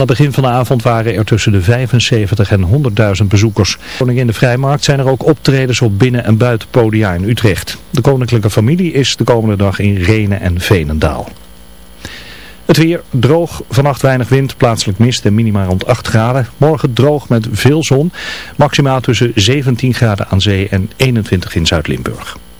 Aan het begin van de avond waren er tussen de 75 en 100.000 bezoekers. in de Vrijmarkt zijn er ook optredens op binnen- en buitenpodia in Utrecht. De koninklijke familie is de komende dag in Renen en Veenendaal. Het weer droog, vannacht weinig wind, plaatselijk mist en minima rond 8 graden. Morgen droog met veel zon, maximaal tussen 17 graden aan zee en 21 in Zuid-Limburg.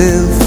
still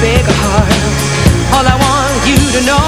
big heart. All I want you to know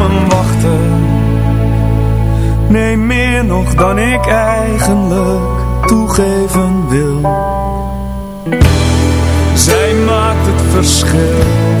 wachten. Nee, meer nog dan ik eigenlijk toegeven wil. Zij maakt het verschil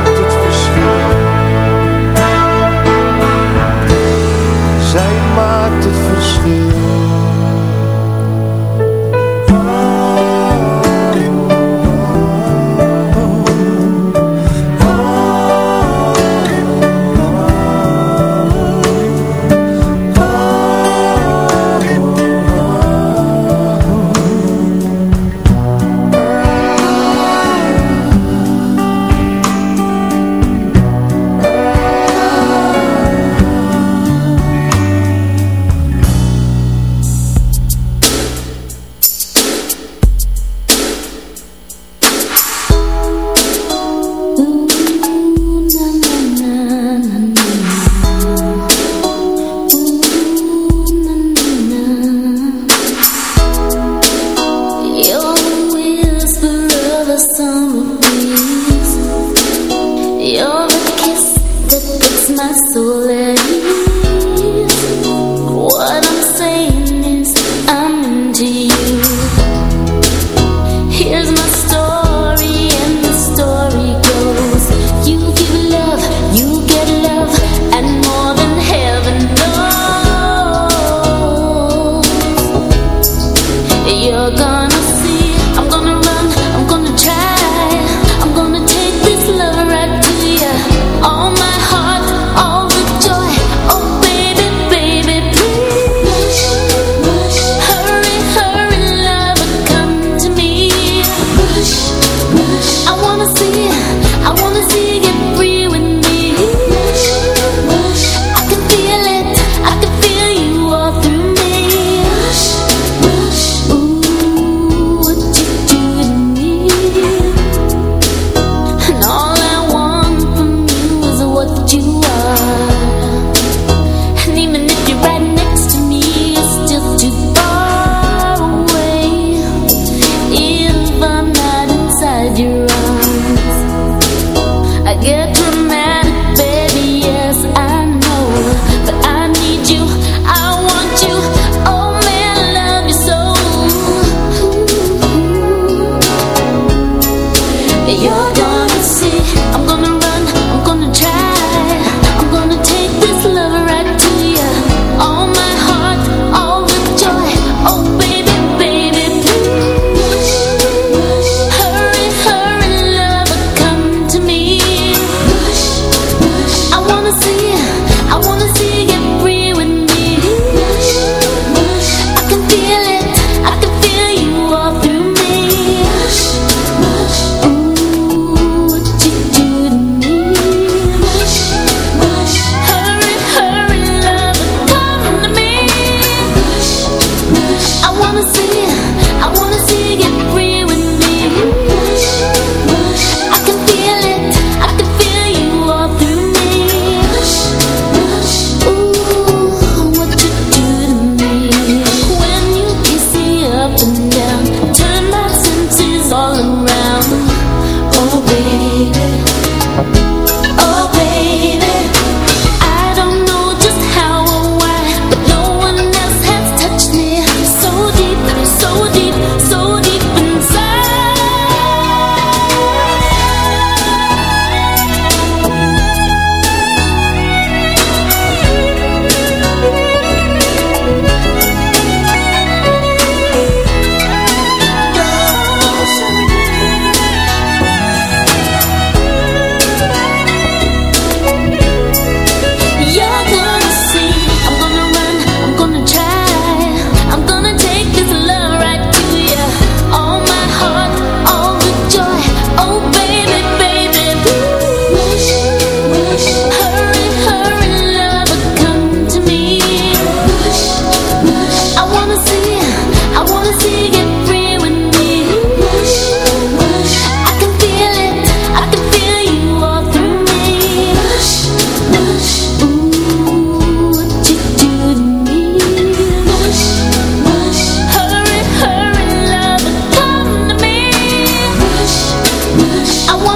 some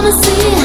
promising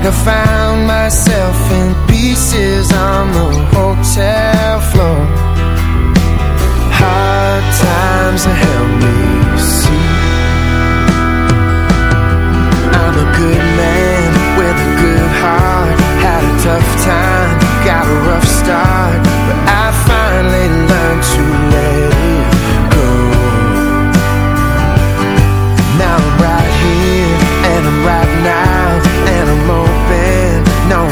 Like I found myself in pieces on the hotel floor. Hard times helped me see. I'm a good man with a good heart. Had a tough time, got a rough start. But I finally learned to let it go. Now I'm right here and I'm right now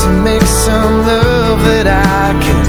to make some love that I can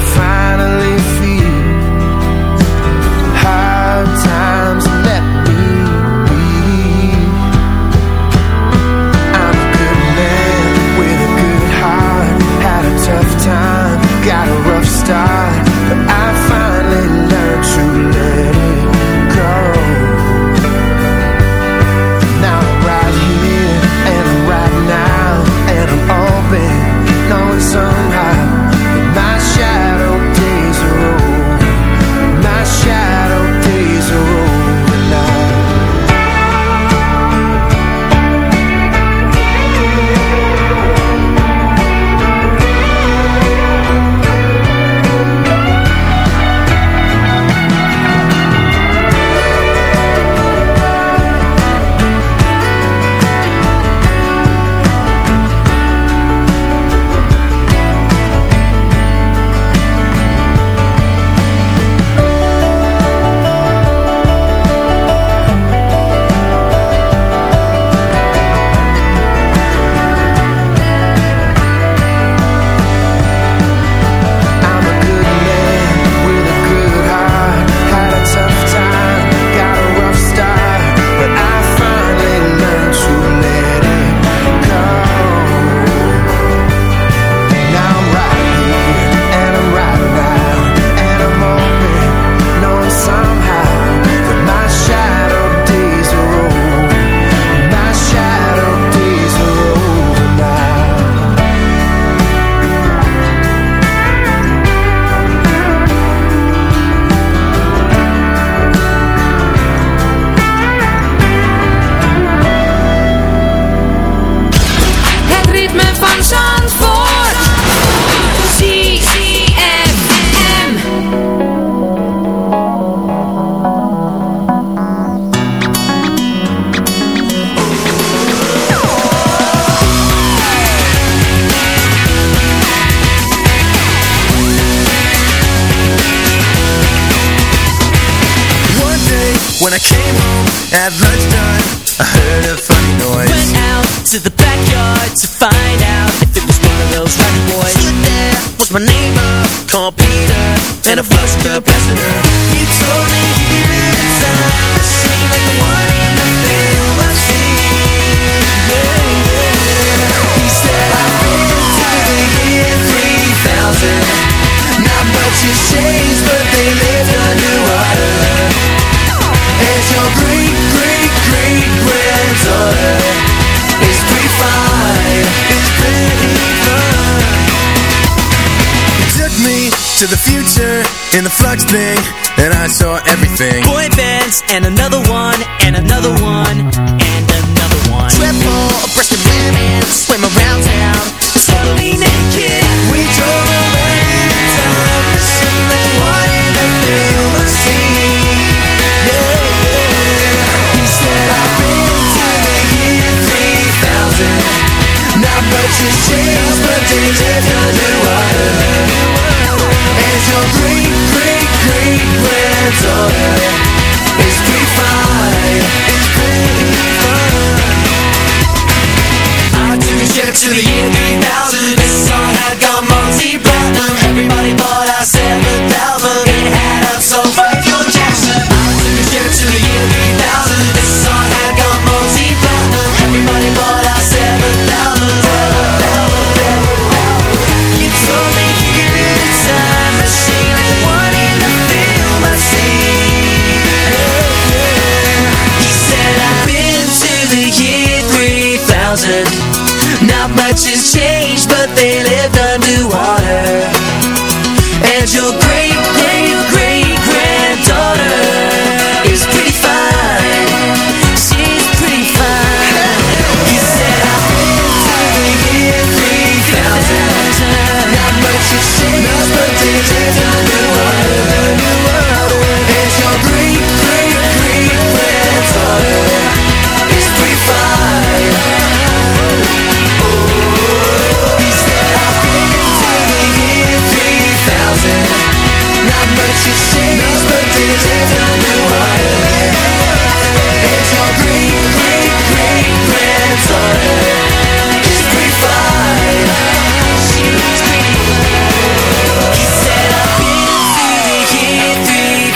in the flux thing.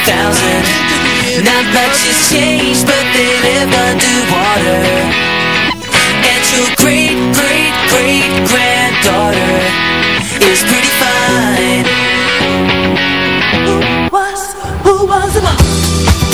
2000 Not much has changed, but they live underwater. And your great, great, great granddaughter Is pretty fine. Who was, who was the boss?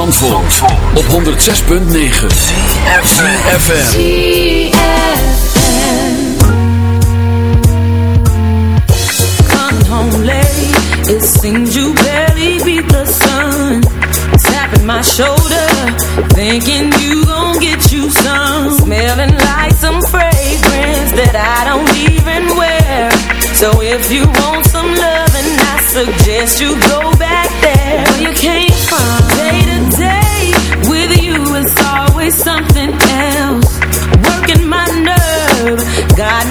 Zandvoort, op 106.9 FM. Come home late. It seems you barely beat the sun. Tapping my shoulder. Thinking you gon' get you some. Smelling like some fragrance That I don't even wear. So if you want some loving I suggest you go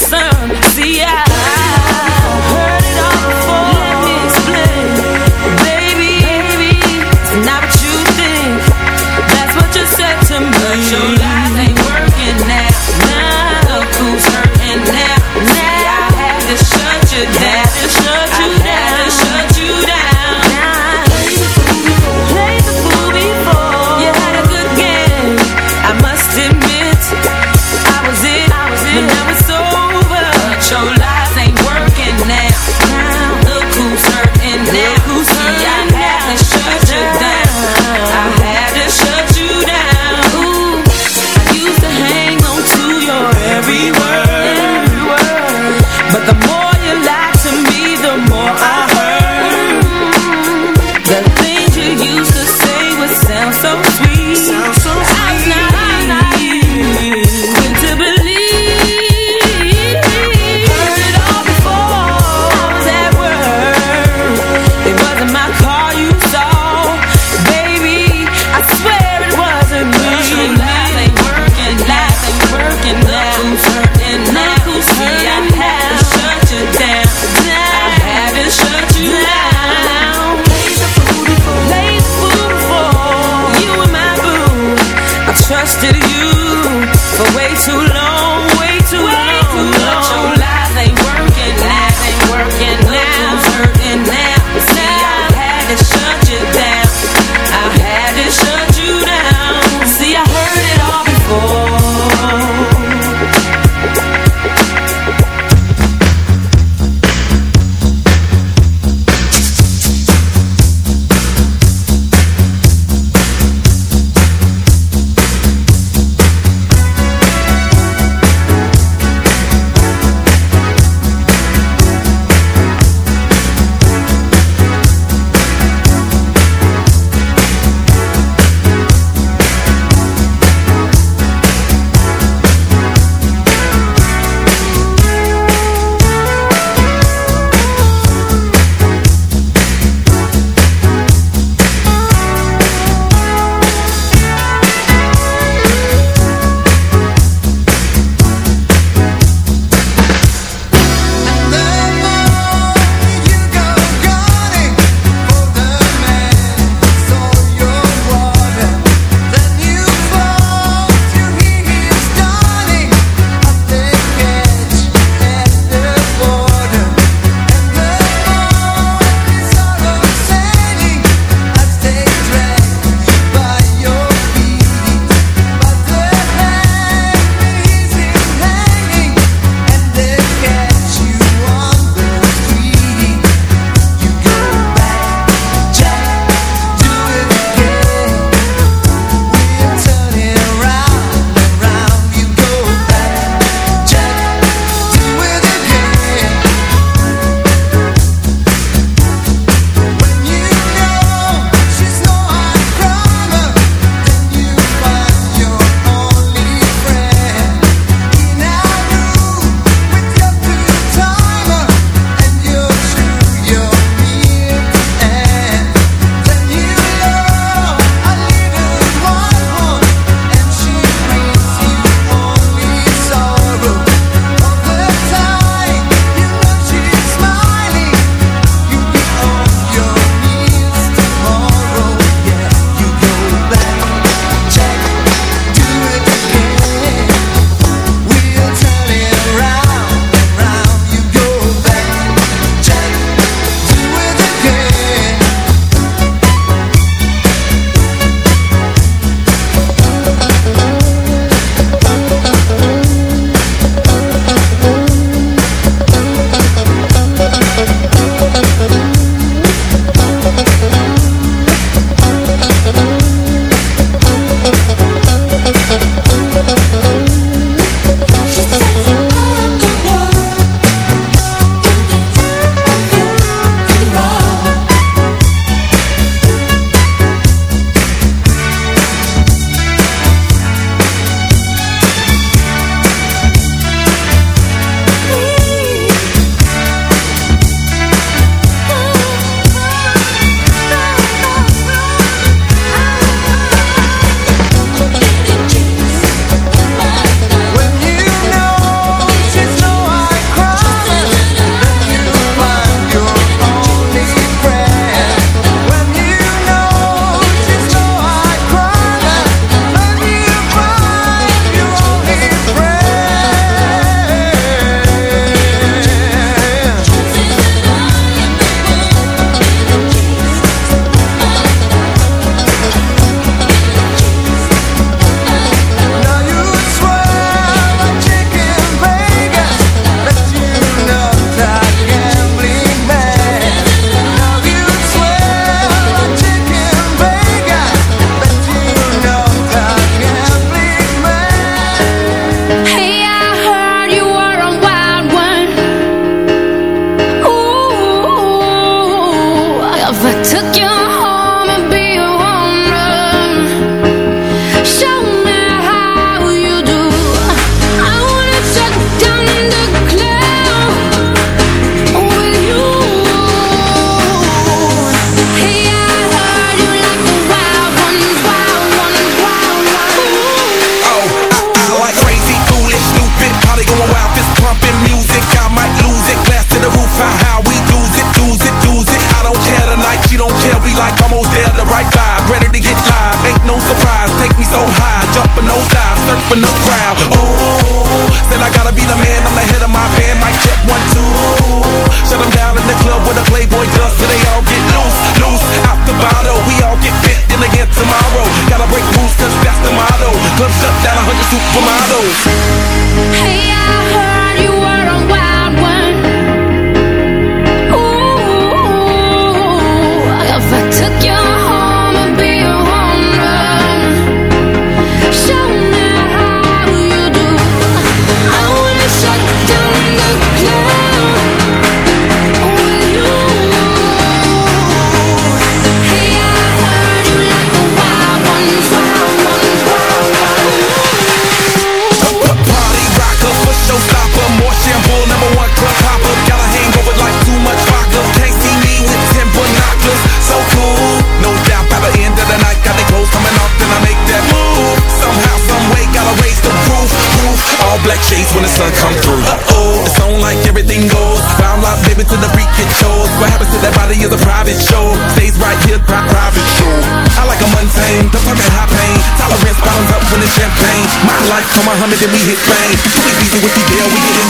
sun. Muhammad, then we hit fame. Too easy with the deal, we get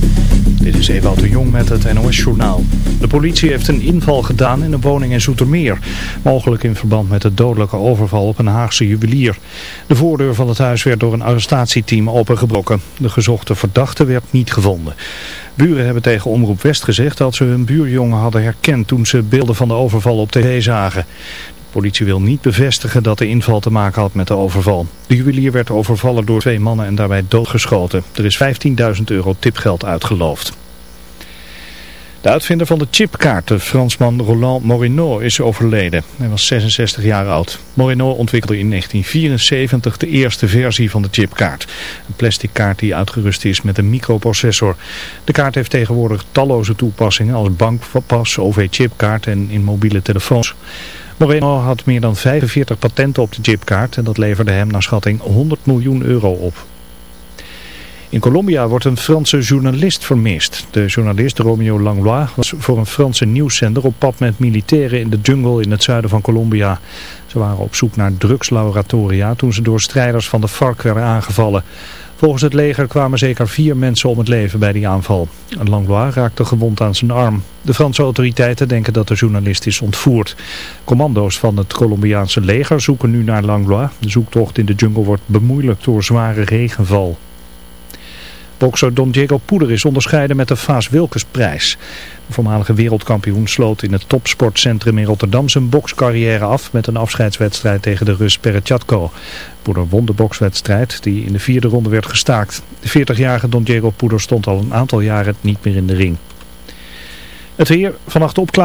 Dit is Ewout de Jong met het NOS-journaal. De politie heeft een inval gedaan in een woning in Zoetermeer. Mogelijk in verband met de dodelijke overval op een Haagse juwelier. De voordeur van het huis werd door een arrestatieteam opengebroken. De gezochte verdachte werd niet gevonden. Buren hebben tegen Omroep West gezegd dat ze hun buurjongen hadden herkend toen ze beelden van de overval op tv zagen. Politie wil niet bevestigen dat de inval te maken had met de overval. De juwelier werd overvallen door twee mannen en daarbij doodgeschoten. Er is 15.000 euro tipgeld uitgeloofd. De uitvinder van de chipkaart, de Fransman Roland Morinot, is overleden. Hij was 66 jaar oud. Morinot ontwikkelde in 1974 de eerste versie van de chipkaart. Een plastic kaart die uitgerust is met een microprocessor. De kaart heeft tegenwoordig talloze toepassingen als bankpas, OV-chipkaart en in mobiele telefoons. Moreno had meer dan 45 patenten op de chipkaart en dat leverde hem naar schatting 100 miljoen euro op. In Colombia wordt een Franse journalist vermist. De journalist Romeo Langlois was voor een Franse nieuwszender op pad met militairen in de jungle in het zuiden van Colombia. Ze waren op zoek naar drugslaboratoria toen ze door strijders van de FARC werden aangevallen. Volgens het leger kwamen zeker vier mensen om het leven bij die aanval. Langlois raakte gewond aan zijn arm. De Franse autoriteiten denken dat de journalist is ontvoerd. Commando's van het Colombiaanse leger zoeken nu naar Langlois. De zoektocht in de jungle wordt bemoeilijkt door zware regenval. Bokser Don Diego Poeder is onderscheiden met de Vaas Wilkersprijs. De voormalige wereldkampioen sloot in het topsportcentrum in Rotterdam zijn bokscarrière af met een afscheidswedstrijd tegen de Rus Peretjatko. Poeder won de bokswedstrijd die in de vierde ronde werd gestaakt. De 40-jarige Don Diego Poeder stond al een aantal jaren niet meer in de ring. Het weer vannacht opklaar.